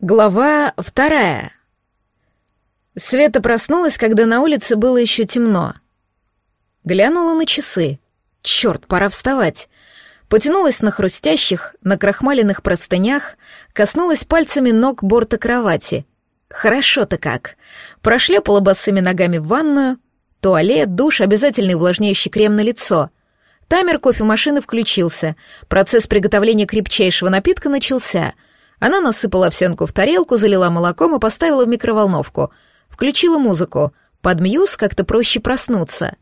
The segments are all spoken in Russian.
Глава вторая. Света проснулась, когда на улице было еще темно. Глянула на часы. Черт, пора вставать. Потянулась на хрустящих, на крахмаленных простынях, коснулась пальцами ног борта кровати. Хорошо-то как. Прошлепала босыми ногами в ванную. Туалет, душ, обязательный увлажняющий крем на лицо. Таймер кофемашины включился. Процесс приготовления крепчайшего напитка начался — она насыпала овсянку в тарелку, залила молоком и поставила в микроволновку. Включила музыку. Под мьюз как-то проще проснуться.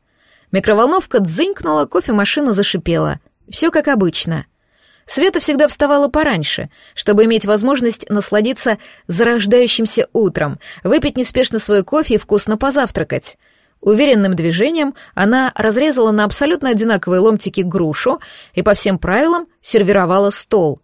Микроволновка дзынькнула, кофемашина зашипела. Все как обычно. Света всегда вставала пораньше, чтобы иметь возможность насладиться зарождающимся утром, выпить неспешно свой кофе и вкусно позавтракать. Уверенным движением она разрезала на абсолютно одинаковые ломтики грушу и по всем правилам сервировала стол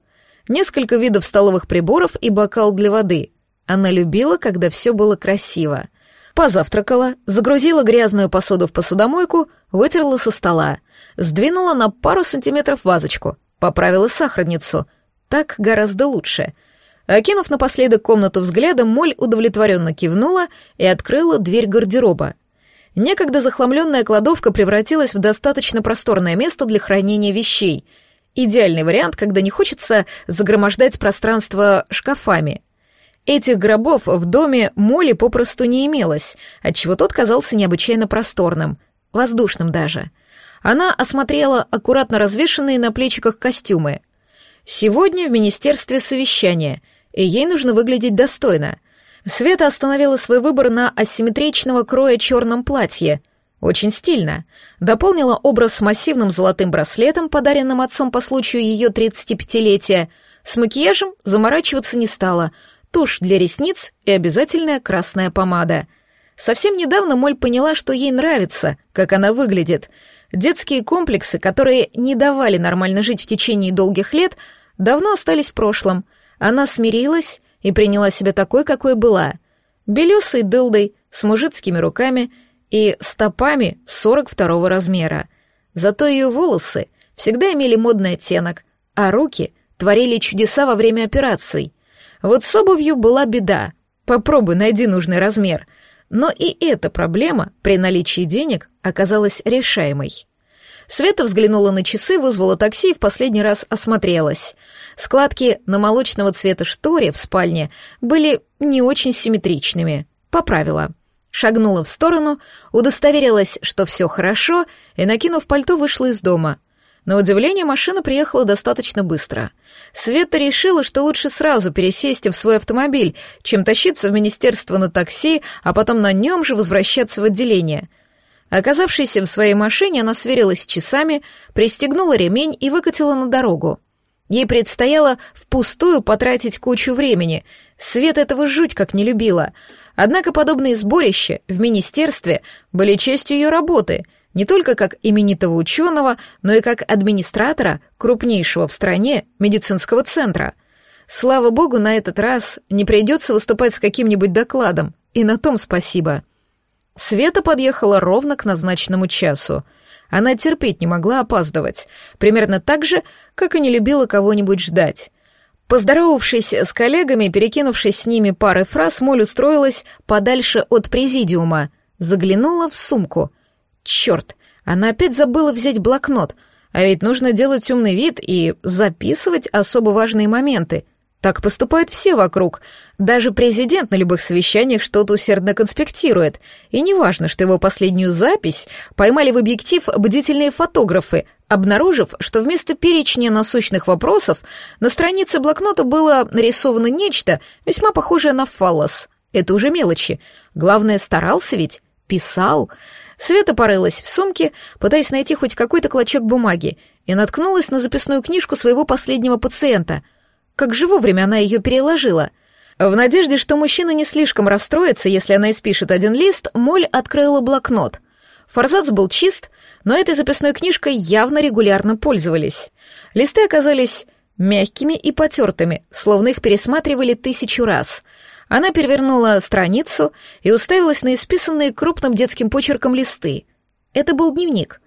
несколько видов столовых приборов и бокал для воды. Она любила, когда все было красиво. Позавтракала, загрузила грязную посуду в посудомойку, вытерла со стола, сдвинула на пару сантиметров вазочку, поправила сахарницу. Так гораздо лучше. Окинув напоследок комнату взглядом, Моль удовлетворенно кивнула и открыла дверь гардероба. Некогда захламленная кладовка превратилась в достаточно просторное место для хранения вещей — Идеальный вариант, когда не хочется загромождать пространство шкафами. Этих гробов в доме Моли попросту не имелось, отчего тот казался необычайно просторным, воздушным даже. Она осмотрела аккуратно развешанные на плечиках костюмы. Сегодня в министерстве совещание, и ей нужно выглядеть достойно. Света остановила свой выбор на асимметричного кроя черном платье. Очень стильно — дополнила образ с массивным золотым браслетом, подаренным отцом по случаю ее 35-летия. С макияжем заморачиваться не стала. Тушь для ресниц и обязательная красная помада. Совсем недавно Моль поняла, что ей нравится, как она выглядит. Детские комплексы, которые не давали нормально жить в течение долгих лет, давно остались в прошлом. Она смирилась и приняла себя такой, какой была. Белесой дылдой, с мужицкими руками — и стопами 42 размера. Зато ее волосы всегда имели модный оттенок, а руки творили чудеса во время операций. Вот с обувью была беда. Попробуй, найди нужный размер. Но и эта проблема при наличии денег оказалась решаемой. Света взглянула на часы, вызвала такси и в последний раз осмотрелась. Складки на молочного цвета шторе в спальне были не очень симметричными. Поправила шагнула в сторону, удостоверилась, что все хорошо, и, накинув пальто, вышла из дома. На удивление, машина приехала достаточно быстро. Света решила, что лучше сразу пересесть в свой автомобиль, чем тащиться в министерство на такси, а потом на нем же возвращаться в отделение. Оказавшись в своей машине, она сверилась с часами, пристегнула ремень и выкатила на дорогу. Ей предстояло впустую потратить кучу времени. Свет этого жуть как не любила — Однако подобные сборища в министерстве были частью ее работы, не только как именитого ученого, но и как администратора крупнейшего в стране медицинского центра. Слава богу, на этот раз не придется выступать с каким-нибудь докладом, и на том спасибо. Света подъехала ровно к назначенному часу. Она терпеть не могла опаздывать, примерно так же, как и не любила кого-нибудь ждать. Поздоровавшись с коллегами, перекинувшись с ними парой фраз, Моль устроилась подальше от президиума, заглянула в сумку. Черт, она опять забыла взять блокнот, а ведь нужно делать умный вид и записывать особо важные моменты. Так поступают все вокруг. Даже президент на любых совещаниях что-то усердно конспектирует. И неважно, что его последнюю запись поймали в объектив бдительные фотографы, обнаружив, что вместо перечня насущных вопросов на странице блокнота было нарисовано нечто, весьма похожее на фаллос. Это уже мелочи. Главное, старался ведь, писал. Света порылась в сумке, пытаясь найти хоть какой-то клочок бумаги, и наткнулась на записную книжку своего последнего пациента — как же вовремя она ее переложила. В надежде, что мужчина не слишком расстроится, если она испишет один лист, Моль открыла блокнот. Форзац был чист, но этой записной книжкой явно регулярно пользовались. Листы оказались мягкими и потертыми, словно их пересматривали тысячу раз. Она перевернула страницу и уставилась на исписанные крупным детским почерком листы. Это был дневник.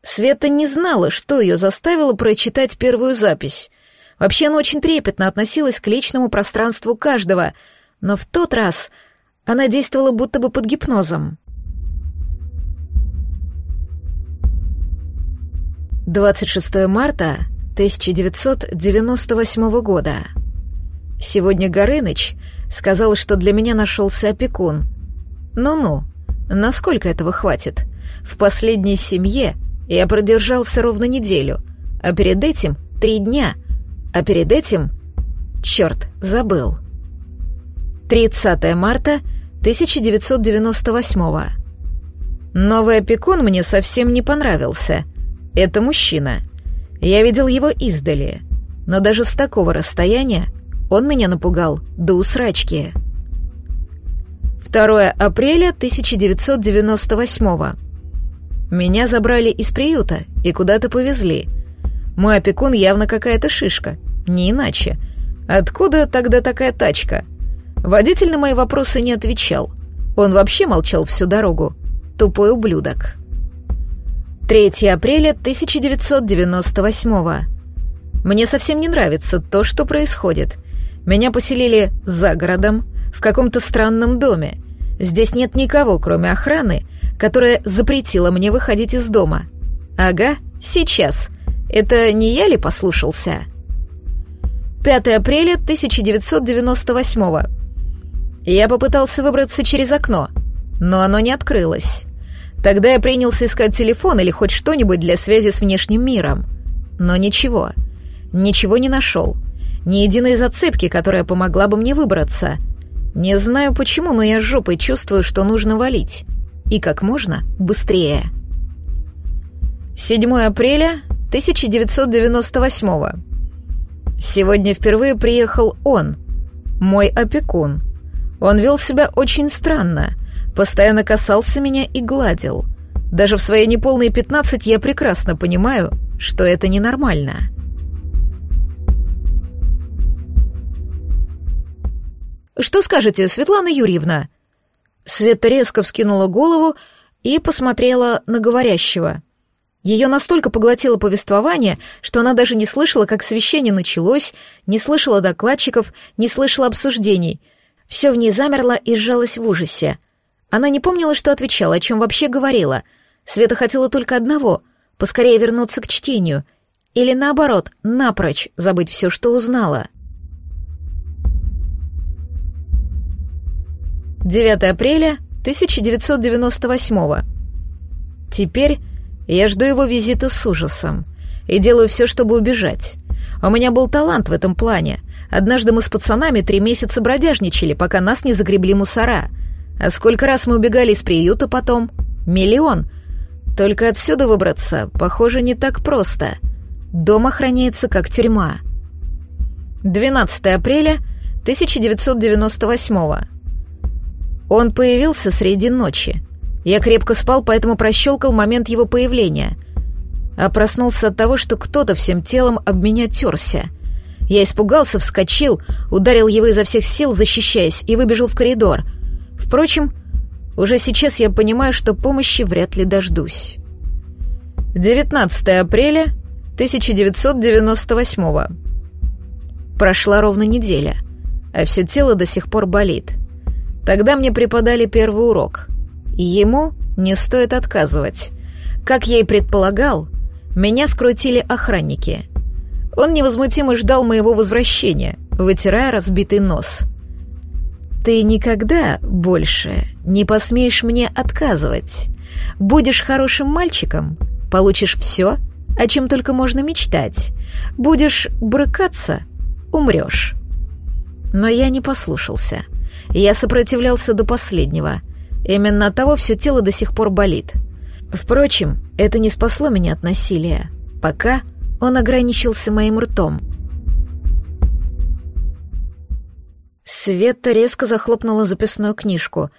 Света не знала, что ее заставило прочитать первую запись. Вообще она очень трепетно относилась к личному пространству каждого, но в тот раз она действовала будто бы под гипнозом. 26 марта 1998 года. Сегодня Горыныч сказал, что для меня нашелся опекун. Ну-ну, насколько этого хватит? В последней семье я продержался ровно неделю, а перед этим три дня, а перед этим... Черт, забыл. 30 марта 1998 Новый опекун мне совсем не понравился. Это мужчина. Я видел его издали, но даже с такого расстояния он меня напугал до усрачки. 2 апреля 1998 Меня забрали из приюта и куда-то повезли. Мой опекун явно какая-то шишка, не иначе. Откуда тогда такая тачка? Водитель на мои вопросы не отвечал. Он вообще молчал всю дорогу. Тупой ублюдок. 3 апреля 1998 Мне совсем не нравится то, что происходит. Меня поселили за городом, в каком-то странном доме. Здесь нет никого, кроме охраны, которая запретила мне выходить из дома. Ага, сейчас. Это не я ли послушался? 5 апреля 1998 Я попытался выбраться через окно, но оно не открылось. Тогда я принялся искать телефон или хоть что-нибудь для связи с внешним миром. Но ничего. Ничего не нашел. Ни единой зацепки, которая помогла бы мне выбраться. Не знаю почему, но я жопой чувствую, что нужно валить. И как можно быстрее. 7 апреля 1998 Сегодня впервые приехал он, мой опекун. Он вел себя очень странно, постоянно касался меня и гладил. Даже в свои неполные 15 я прекрасно понимаю, что это ненормально. «Что скажете, Светлана Юрьевна?» Света резко вскинула голову и посмотрела на говорящего. Ее настолько поглотило повествование, что она даже не слышала, как священие началось, не слышала докладчиков, не слышала обсуждений. Все в ней замерло и сжалось в ужасе. Она не помнила, что отвечала, о чем вообще говорила. Света хотела только одного — поскорее вернуться к чтению. Или наоборот, напрочь забыть все, что узнала. 9 апреля 1998 Теперь я жду его визита с ужасом и делаю все, чтобы убежать. У меня был талант в этом плане. Однажды мы с пацанами три месяца бродяжничали, пока нас не загребли мусора. А сколько раз мы убегали из приюта потом? Миллион. Только отсюда выбраться, похоже, не так просто. Дом охраняется как тюрьма. 12 апреля 1998 Он появился среди ночи. Я крепко спал, поэтому прощелкал момент его появления. А проснулся от того, что кто-то всем телом об меня терся. Я испугался, вскочил, ударил его изо всех сил, защищаясь, и выбежал в коридор — Впрочем, уже сейчас я понимаю, что помощи вряд ли дождусь. 19 апреля 1998 Прошла ровно неделя, а все тело до сих пор болит. Тогда мне преподали первый урок. Ему не стоит отказывать. Как я и предполагал, меня скрутили охранники. Он невозмутимо ждал моего возвращения, вытирая разбитый нос — ты никогда больше не посмеешь мне отказывать. Будешь хорошим мальчиком, получишь все, о чем только можно мечтать. Будешь брыкаться, умрешь. Но я не послушался. Я сопротивлялся до последнего. Именно от того все тело до сих пор болит. Впрочем, это не спасло меня от насилия, пока он ограничился моим ртом — Света резко захлопнула записную книжку.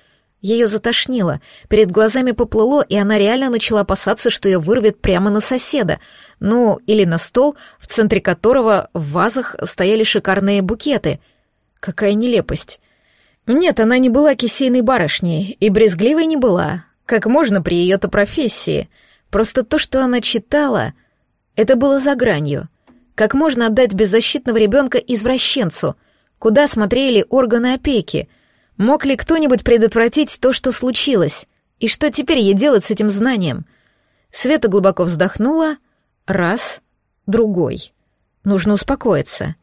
Ее затошнило, перед глазами поплыло, и она реально начала опасаться, что ее вырвет прямо на соседа. Ну, или на стол, в центре которого в вазах стояли шикарные букеты. Какая нелепость. Нет, она не была кисейной барышней, и брезгливой не была. Как можно при ее-то профессии. Просто то, что она читала, это было за гранью. Как можно отдать беззащитного ребенка извращенцу? Куда смотрели органы опеки? Мог ли кто-нибудь предотвратить то, что случилось? И что теперь ей делать с этим знанием? Света глубоко вздохнула. Раз, другой. Нужно успокоиться.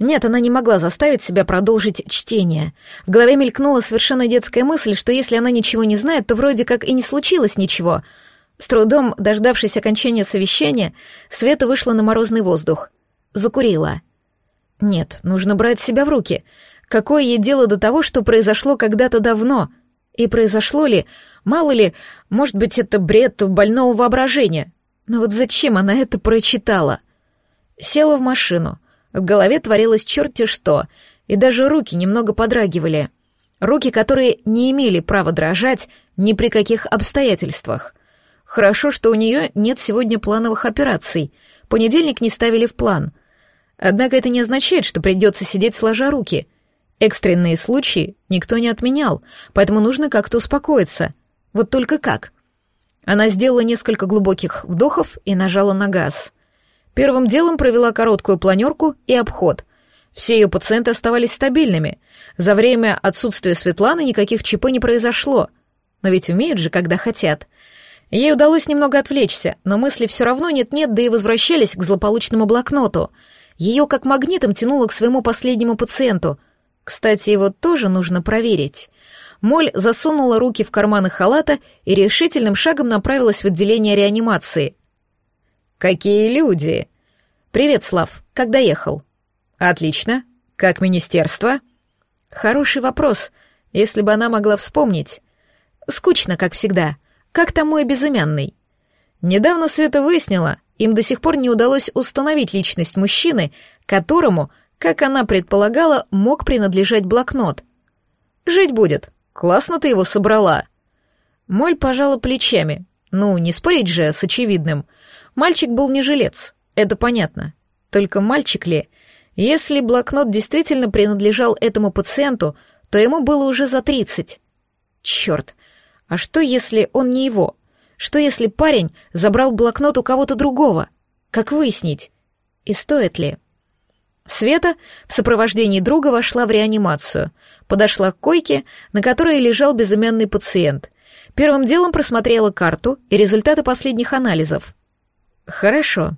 Нет, она не могла заставить себя продолжить чтение. В голове мелькнула совершенно детская мысль, что если она ничего не знает, то вроде как и не случилось ничего. С трудом, дождавшись окончания совещания, Света вышла на морозный воздух. Закурила. Нет, нужно брать себя в руки. Какое ей дело до того, что произошло когда-то давно? И произошло ли, мало ли, может быть, это бред больного воображения? Но вот зачем она это прочитала? Села в машину — в голове творилось черти что, и даже руки немного подрагивали. Руки, которые не имели права дрожать ни при каких обстоятельствах. Хорошо, что у нее нет сегодня плановых операций. Понедельник не ставили в план. Однако это не означает, что придется сидеть сложа руки. Экстренные случаи никто не отменял, поэтому нужно как-то успокоиться. Вот только как? Она сделала несколько глубоких вдохов и нажала на газ — Первым делом провела короткую планерку и обход. Все ее пациенты оставались стабильными. За время отсутствия Светланы никаких ЧП не произошло. Но ведь умеют же, когда хотят. Ей удалось немного отвлечься, но мысли все равно нет-нет, да и возвращались к злополучному блокноту. Ее как магнитом тянуло к своему последнему пациенту. Кстати, его тоже нужно проверить. Моль засунула руки в карманы халата и решительным шагом направилась в отделение реанимации. «Какие люди!» «Привет, Слав. Как доехал?» «Отлично. Как министерство?» «Хороший вопрос, если бы она могла вспомнить. Скучно, как всегда. Как там мой безымянный?» Недавно Света выяснила, им до сих пор не удалось установить личность мужчины, которому, как она предполагала, мог принадлежать блокнот. «Жить будет. Классно ты его собрала». Моль пожала плечами. Ну, не спорить же с очевидным — Мальчик был не жилец, это понятно. Только мальчик ли? Если блокнот действительно принадлежал этому пациенту, то ему было уже за тридцать. Черт, а что если он не его? Что если парень забрал блокнот у кого-то другого? Как выяснить? И стоит ли? Света в сопровождении друга вошла в реанимацию, подошла к койке, на которой лежал безымянный пациент. Первым делом просмотрела карту и результаты последних анализов. Хорошо.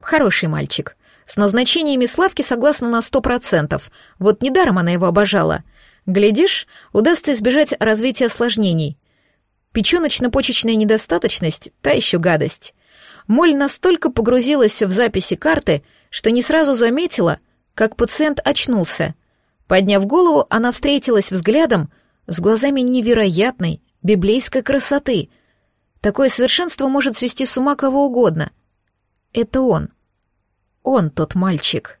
Хороший мальчик. С назначениями Славки согласна на сто процентов. Вот недаром она его обожала. Глядишь, удастся избежать развития осложнений. Печёночно-почечная недостаточность — та еще гадость. Моль настолько погрузилась в записи карты, что не сразу заметила, как пациент очнулся. Подняв голову, она встретилась взглядом с глазами невероятной, библейской красоты. Такое совершенство может свести с ума кого угодно — это он. Он тот мальчик.